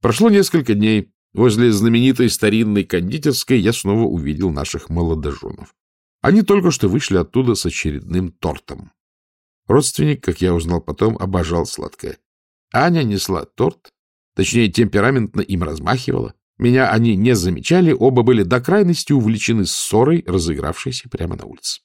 Прошло несколько дней. Возле знаменитой старинной кондитерской я снова увидел наших молодоженов. Они только что вышли оттуда с очередным тортом. Родственник, как я узнал потом, обожал сладкое. Аня несла торт, точнее, темпераментно им размахивала. Меня они не замечали, оба были до крайности увлечены ссорой, разыгравшейся прямо на улице.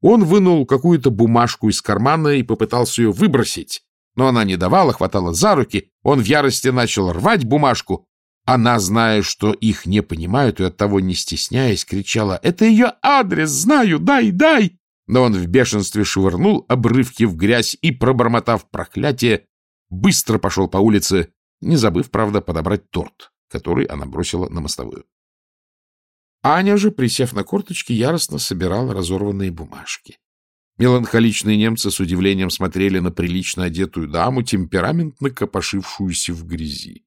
Он вынул какую-то бумажку из кармана и попытался ее выбросить, но она не давала, хватала за руки. Он в ярости начал рвать бумажку. Она, зная, что их не понимают, и оттого не стесняясь, кричала «Это ее адрес, знаю, дай, дай!» Но он в бешенстве швырнул обрывки в грязь и, пробормотав проклятие, быстро пошел по улице, не забыв, правда, подобрать торт, который она бросила на мостовую. Аня же, присев на корточки, яростно собирала разорванные бумажки. Меланхоличные немцы с удивлением смотрели на прилично одетую даму, темпераментно копошившуюся в грязи.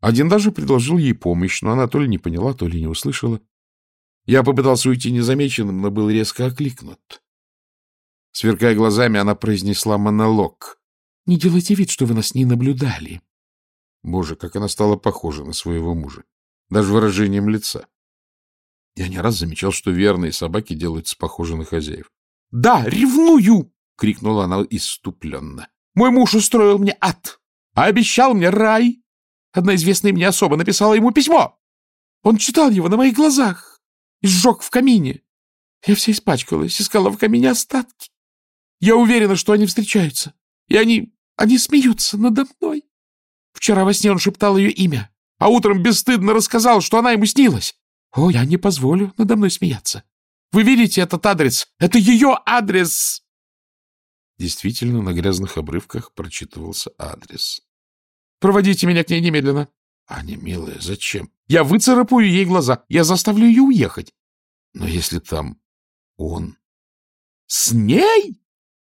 Один даже предложил ей помощь, но она то ли не поняла, то ли не услышала. Я попытался уйти незамеченным, но был резко окликнут. Сверкая глазами, она произнесла монолог. — Не делайте вид, что вы нас не наблюдали. Боже, как она стала похожа на своего мужа. Даже выражением лица. Я не раз замечал, что верные собаки делаются похожи на хозяев. — Да, ревную! — крикнула она иступленно. — Мой муж устроил мне ад, а обещал мне рай. Одна известная мне особа написала ему письмо. Он читал его на моих глазах и сжег в камине. Я вся испачкалась, искала в камине остатки. Я уверена, что они встречаются, и они... они смеются надо мной. Вчера во сне он шептал ее имя, а утром бесстыдно рассказал, что она ему снилась. О, я не позволю надо мной смеяться. Вы видите этот адрес? Это ее адрес!» Действительно, на грязных обрывках прочитывался адрес. «Проводите меня к ней немедленно». «Аня, милая, зачем?» «Я выцарапаю ей глаза. Я заставлю ее уехать». «Но если там он...» «С ней?»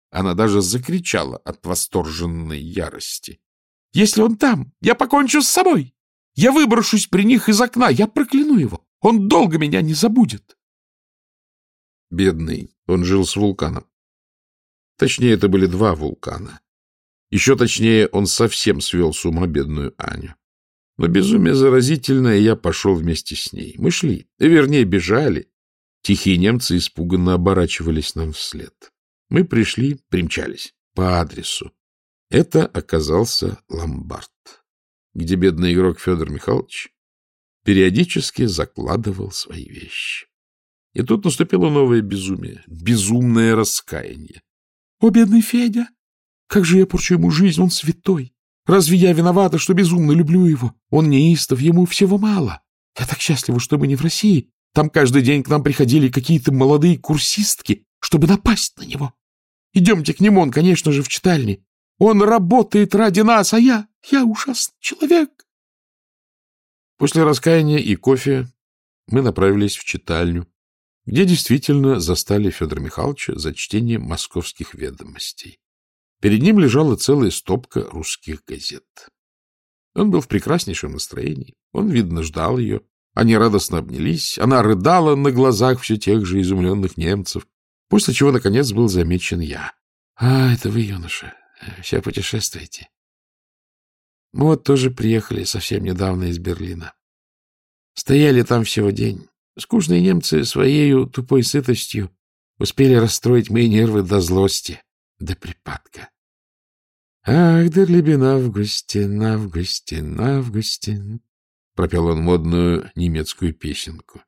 Она даже закричала от восторженной ярости. «Если он там, я покончу с собой. Я выброшусь при них из окна. Я прокляну его. Он долго меня не забудет. Бедный, он жил с вулканом. Точнее, это были два вулкана. Еще точнее, он совсем свел с ума бедную Аню. Но безумие заразительное, я пошел вместе с ней. Мы шли, вернее, бежали. Тихие немцы испуганно оборачивались нам вслед. Мы пришли, примчались по адресу. Это оказался ломбард, где бедный игрок Федор Михайлович периодически закладывал свои вещи. И тут наступило новое безумие, безумное раскаяние. — О, бедный Федя! Как же я порчу ему жизнь, он святой! Разве я виновата, что безумно люблю его? Он неистов, ему всего мало. Я так счастлива, что мы не в России. Там каждый день к нам приходили какие-то молодые курсистки, чтобы напасть на него. Идемте к нему, он, конечно же, в читальне. Он работает ради нас, а я... я ужасный человек. После раскаяния и кофе мы направились в читальню, где действительно застали Федора Михайловича за чтением московских ведомостей. Перед ним лежала целая стопка русских газет. Он был в прекраснейшем настроении. Он, видно, ждал ее. Они радостно обнялись. Она рыдала на глазах все тех же изумленных немцев, после чего, наконец, был замечен я. — А, это вы, юноша, все путешествуете. Мы вот тоже приехали совсем недавно из Берлина. Стояли там всего день. Скучные немцы своею тупой сытостью успели расстроить мои нервы до злости, до припадка. «Ах, Дерлибин Августин, Августин, Августин!» — пропел он модную немецкую песенку.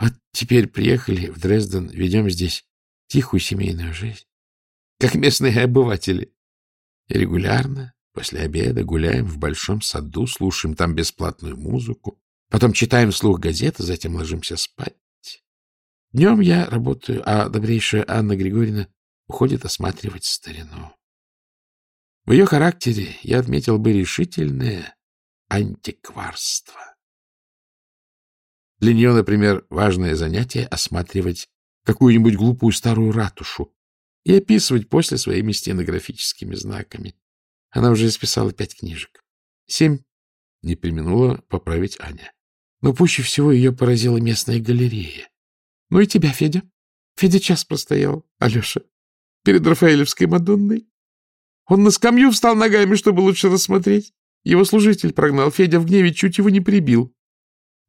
«Вот теперь приехали в Дрезден, ведем здесь тихую семейную жизнь, как местные обыватели. И регулярно После обеда гуляем в большом саду, слушаем там бесплатную музыку, потом читаем вслух газеты, затем ложимся спать. Днем я работаю, а добрейшая Анна Григорьевна уходит осматривать старину. В ее характере я отметил бы решительное антикварство. Для нее, например, важное занятие — осматривать какую-нибудь глупую старую ратушу и описывать после своими стенографическими знаками. Она уже исписала пять книжек. Семь не применула поправить Аня. Но пуще всего ее поразила местная галерея. Ну и тебя, Федя. Федя час простоял, Алеша, перед Рафаэлевской Мадонной. Он на скамью встал ногами, чтобы лучше рассмотреть. Его служитель прогнал. Федя в гневе чуть его не прибил.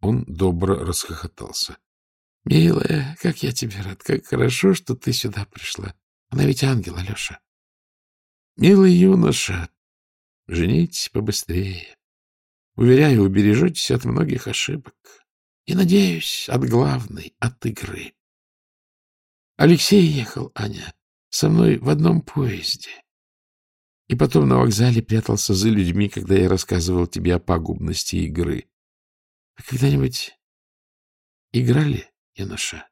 Он добро расхохотался. — Милая, как я тебе рад, как хорошо, что ты сюда пришла. Она ведь ангел, Алеша. Милый юноша, женитесь побыстрее. Уверяю, убережетесь от многих ошибок. И, надеюсь, от главной, от игры. Алексей ехал, Аня, со мной в одном поезде. И потом на вокзале прятался за людьми, когда я рассказывал тебе о пагубности игры. Вы когда-нибудь играли, юноша?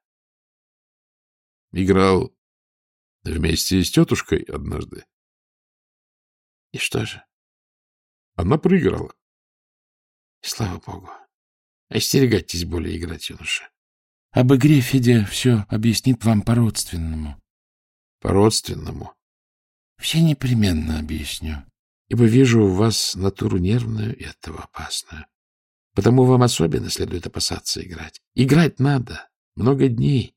Играл вместе с тетушкой однажды. И что же? Она проиграла. Слава богу. Остерегайтесь более играть, юноша. Об игре Федя все объяснит вам по-родственному. По-родственному? Все непременно объясню. Ибо вижу у вас натуру нервную и оттого опасную. Потому вам особенно следует опасаться играть. Играть надо много дней,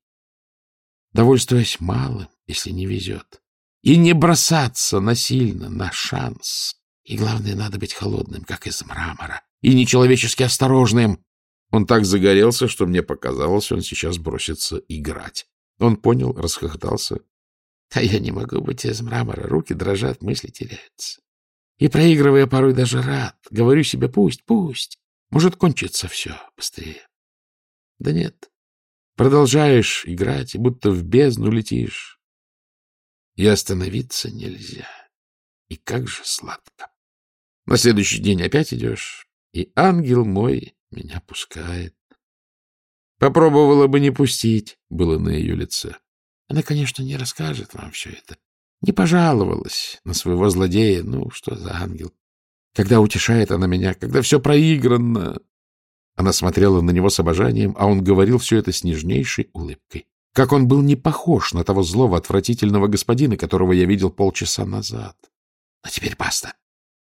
довольствуясь малым, если не везет. И не бросаться насильно на шанс. И главное, надо быть холодным, как из мрамора, и нечеловечески осторожным. Он так загорелся, что мне показалось, он сейчас бросится играть. Он понял, расхохотался. А я не могу быть из мрамора, руки дрожат, мысли теряются. И, проигрывая, порой даже рад. Говорю себе, пусть, пусть. Может, кончится все быстрее. Да нет. Продолжаешь играть, и будто в бездну летишь. И остановиться нельзя. И как же сладко. На следующий день опять идешь, и ангел мой меня пускает. Попробовала бы не пустить, было на ее лице. Она, конечно, не расскажет вам все это. Не пожаловалась на своего злодея. Ну, что за ангел? Когда утешает она меня, когда все проиграно. Она смотрела на него с обожанием, а он говорил все это с нежнейшей улыбкой. Как он был не похож на того злого, отвратительного господина, которого я видел полчаса назад. А теперь баста.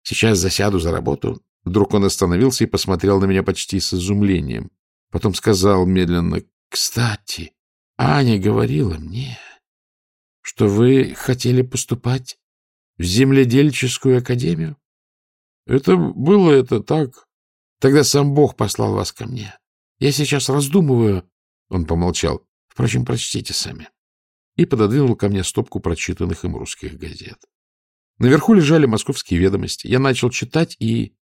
Сейчас засяду за работу, Вдруг он остановился и посмотрел на меня почти с изумлением. Потом сказал медленно, «Кстати, Аня говорила мне, что вы хотели поступать в земледельческую академию. Это было это так. Тогда сам Бог послал вас ко мне. Я сейчас раздумываю. Он помолчал. Впрочем, прочтите сами. И пододвинул ко мне стопку прочитанных им русских газет. Наверху лежали московские ведомости. Я начал читать и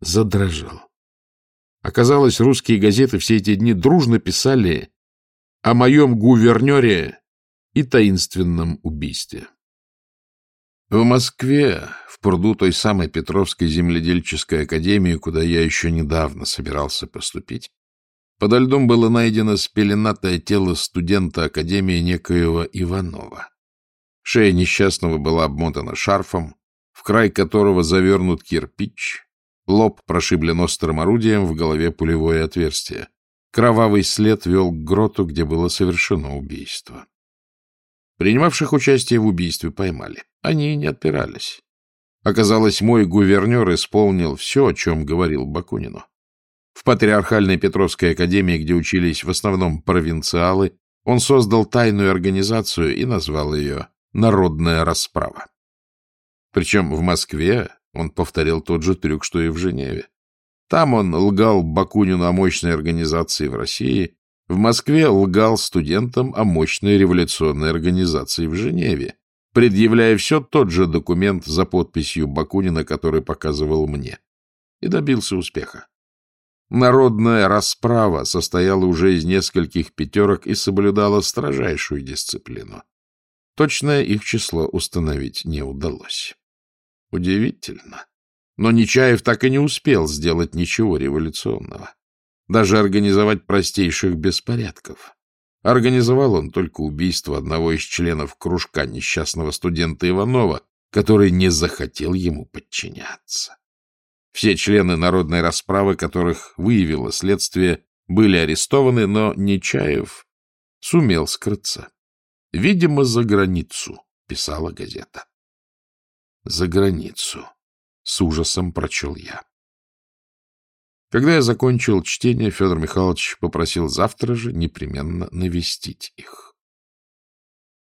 задрожал. Оказалось, русские газеты все эти дни дружно писали о моем гувернере и таинственном убийстве. В Москве, в пруду той самой Петровской земледельческой академии, куда я еще недавно собирался поступить, подо льдом было найдено спеленатое тело студента академии некоего Иванова. Шея несчастного была обмотана шарфом, в край которого завернут кирпич, Лоб прошиблен острым орудием, в голове пулевое отверстие. Кровавый след вел к гроту, где было совершено убийство. Принимавших участие в убийстве поймали. Они не отпирались. Оказалось, мой гувернер исполнил все, о чем говорил Бакунину. В патриархальной Петровской академии, где учились в основном провинциалы, он создал тайную организацию и назвал ее «Народная расправа». Причем в Москве он повторил тот же трюк, что и в Женеве. Там он лгал Бакунину о мощной организации в России, в Москве лгал студентам о мощной революционной организации в Женеве, предъявляя все тот же документ за подписью Бакунина, который показывал мне. И добился успеха. Народная расправа состояла уже из нескольких пятерок и соблюдала строжайшую дисциплину. Точное их число установить не удалось. Удивительно. Но Нечаев так и не успел сделать ничего революционного. Даже организовать простейших беспорядков. Организовал он только убийство одного из членов кружка несчастного студента Иванова, который не захотел ему подчиняться. Все члены народной расправы, которых выявило следствие, были арестованы, но Нечаев сумел скрыться. Видимо, за границу, писала газета за границу. С ужасом прочел я. Когда я закончил чтение, Федор Михайлович попросил завтра же непременно навестить их.